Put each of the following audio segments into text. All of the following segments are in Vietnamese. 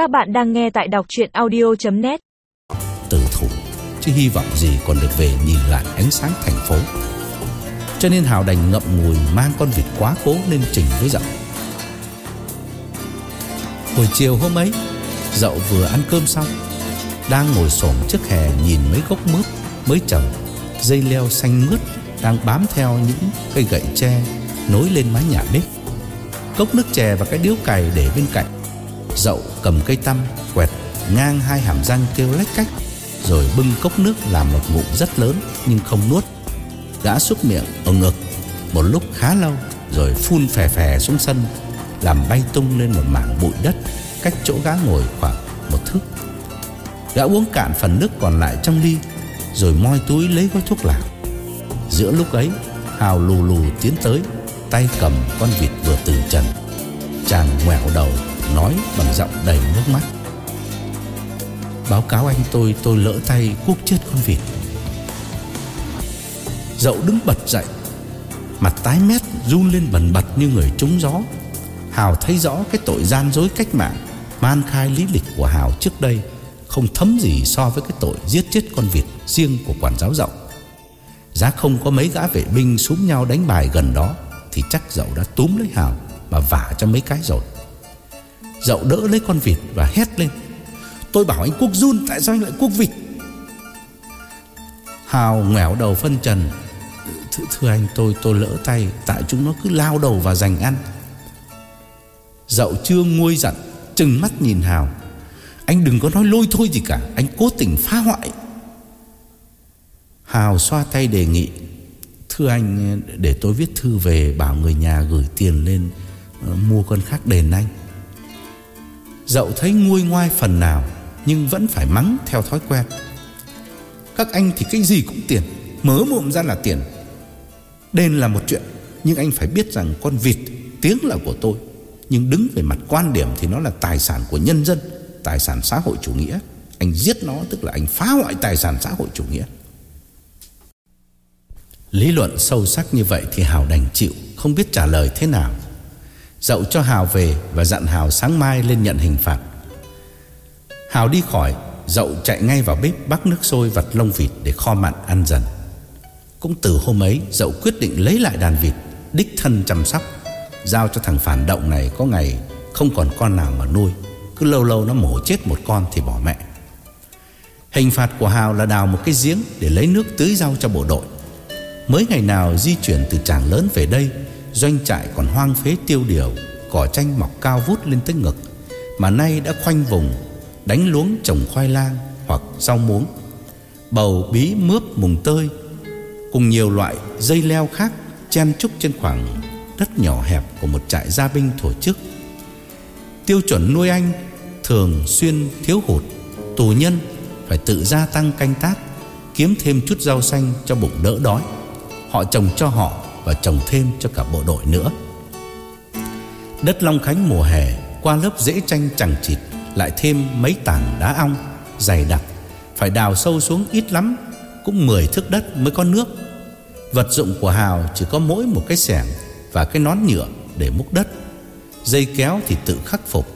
Các bạn đang nghe tại đọc chuyện audio.net Tử thủ, Chứ hy vọng gì còn được về nhìn lại ánh sáng thành phố. Cho nên Hào đành ngậm ngùi mang con vịt quá cố lên trình với dậu. Hồi chiều hôm ấy, Dậu vừa ăn cơm xong, Đang ngồi xổm trước hè nhìn mấy gốc mướp mới trồng, Dây leo xanh mướt Đang bám theo những cây gậy tre Nối lên mái nhà bếp. Cốc nước chè và cái điếu cày để bên cạnh. Dậu cầm cây tăm, Quẹt ngang hai hàm răng kêu lách cách, Rồi bưng cốc nước làm một ngụm rất lớn Nhưng không nuốt. Gã xúc miệng ở ngực Một lúc khá lâu, Rồi phun phè phè xuống sân, Làm bay tung lên một mảng bụi đất Cách chỗ gã ngồi khoảng một thước. Gã uống cạn phần nước còn lại trong ly, Rồi moi túi lấy gói thuốc lào. Giữa lúc ấy, Hào lù lù tiến tới, Tay cầm con vịt vừa từ trần, Chàng ngoẹo đầu Nói bằng giọng đầy nước mắt. Báo cáo anh tôi Tôi lỡ tay cuốc chết con vịt. Dậu đứng bật dậy, Mặt tái mét, run lên bần bật như người trúng gió. Hào thấy rõ cái tội gian dối cách mạng, Man khai lý lịch của Hào trước đây Không thấm gì so với cái tội giết chết con vịt riêng của quản giáo dậu. Giá không có mấy gã vệ binh súng nhau đánh bài gần đó Thì chắc dậu đã túm lấy Hào Mà vả cho mấy cái rồi. Dậu đỡ lấy con vịt và hét lên. Tôi bảo anh Quốc run Tại sao anh lại Quốc vịt? Hào ngẻo đầu phân trần. Th, Thưa anh, tôi tôi lỡ tay, Tại chúng nó cứ lao đầu và giành ăn. Dậu chưa nguôi giận, Trừng mắt nhìn Hào. Anh đừng có nói lôi thôi gì cả, Anh cố tình phá hoại. Hào xoa tay đề nghị. Thưa anh, để tôi viết thư về, Bảo người nhà gửi tiền lên ờ, Mua con khác đền anh. Dậu thấy nguôi ngoai phần nào, Nhưng vẫn phải mắng theo thói quen. Các anh thì cái gì cũng tiền, Mớ mộm ra là tiền. Đền là một chuyện, Nhưng anh phải biết rằng con vịt Tiếng là của tôi, Nhưng đứng về mặt quan điểm thì nó là tài sản của nhân dân, Tài sản xã hội chủ nghĩa. Anh giết nó tức là anh phá hoại tài sản xã hội chủ nghĩa. Lý luận sâu sắc như vậy thì Hào đành chịu, Không biết trả lời thế nào. Dậu cho Hào về Và dặn Hào sáng mai lên nhận hình phạt. Hào đi khỏi, Dậu chạy ngay vào bếp bắt nước sôi vặt lông vịt Để kho mặn ăn dần. Cũng từ hôm ấy, Dậu quyết định lấy lại đàn vịt, Đích thân chăm sóc, Giao cho thằng phản động này có ngày Không còn con nào mà nuôi, Cứ lâu lâu nó mổ chết một con thì bỏ mẹ. Hình phạt của Hào là đào một cái giếng Để lấy nước tưới rau cho bộ đội. Mới ngày nào di chuyển từ tràng lớn về đây Doanh trại còn hoang phế tiêu điều, Cỏ chanh mọc cao vút lên tới ngực, Mà nay đã khoanh vùng, Đánh luống trồng khoai lang Hoặc rau muống. Bầu bí mướp mùng tơi, Cùng nhiều loại dây leo khác Chen trúc trên khoảng đất nhỏ hẹp Của một trại gia binh thổ chức. Tiêu chuẩn nuôi anh Thường xuyên thiếu hụt, Tù nhân phải tự gia tăng canh tác, Kiếm thêm chút rau xanh cho bụng đỡ đói. Họ trồng cho họ và trồng thêm cho cả bộ đội nữa. Đất Long Khánh mùa hè, Qua lớp rễ chanh chẳng chịt, Lại thêm mấy tảng đá ong, Dày đặc, Phải đào sâu xuống ít lắm, Cũng 10 thước đất mới có nước. Vật dụng của Hào chỉ có mỗi một cái xẻng Và cái nón nhựa để múc đất. Dây kéo thì tự khắc phục,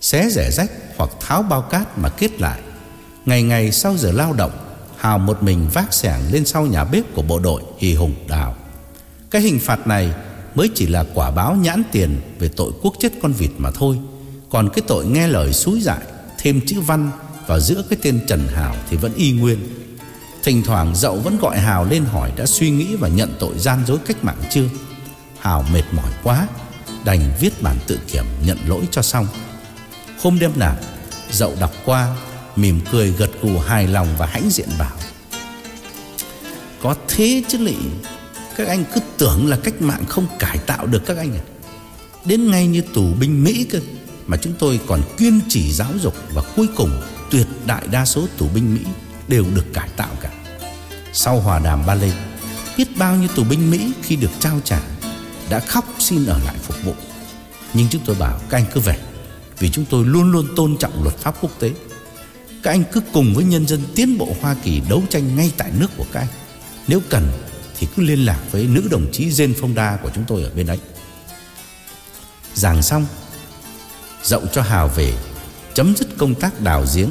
Xé rẻ rách hoặc tháo bao cát mà kết lại. Ngày ngày sau giờ lao động, Hào một mình vác xẻng lên sau nhà bếp của bộ đội Hì hùng đào. Cái hình phạt này mới chỉ là quả báo nhãn tiền Về tội quốc chết con vịt mà thôi. Còn cái tội nghe lời xúi dại Thêm chữ văn vào giữa cái tên Trần Hào Thì vẫn y nguyên. Thỉnh thoảng dậu vẫn gọi Hào lên hỏi Đã suy nghĩ và nhận tội gian dối cách mạng chưa? Hào mệt mỏi quá Đành viết bản tự kiểm nhận lỗi cho xong. Hôm đêm nào, Dậu đọc qua Mỉm cười gật gù hài lòng và hãnh diện bảo Có thế chứ lị các anh cứ tưởng là cách mạng không cải tạo được các anh à. Đến ngay như tù binh Mỹ cơ, Mà chúng tôi còn kiên trì giáo dục Và cuối cùng tuyệt đại đa số tù binh Mỹ Đều được cải tạo cả. Sau hòa đàm ba lê, Biết bao nhiêu tù binh Mỹ khi được trao trả Đã khóc xin ở lại phục vụ. Nhưng chúng tôi bảo các anh cứ về, Vì chúng tôi luôn luôn tôn trọng luật pháp quốc tế. Các anh cứ cùng với nhân dân tiến bộ Hoa Kỳ đấu tranh ngay tại nước của các anh. Nếu cần thì cứ liên lạc với nữ đồng chí Jane Fonda của chúng tôi ở bên ấy Giảng xong, Dậu cho Hào về, chấm dứt công tác đào giếng.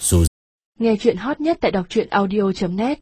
Dù Nghe chuyện hot nhất tại đọc audio.net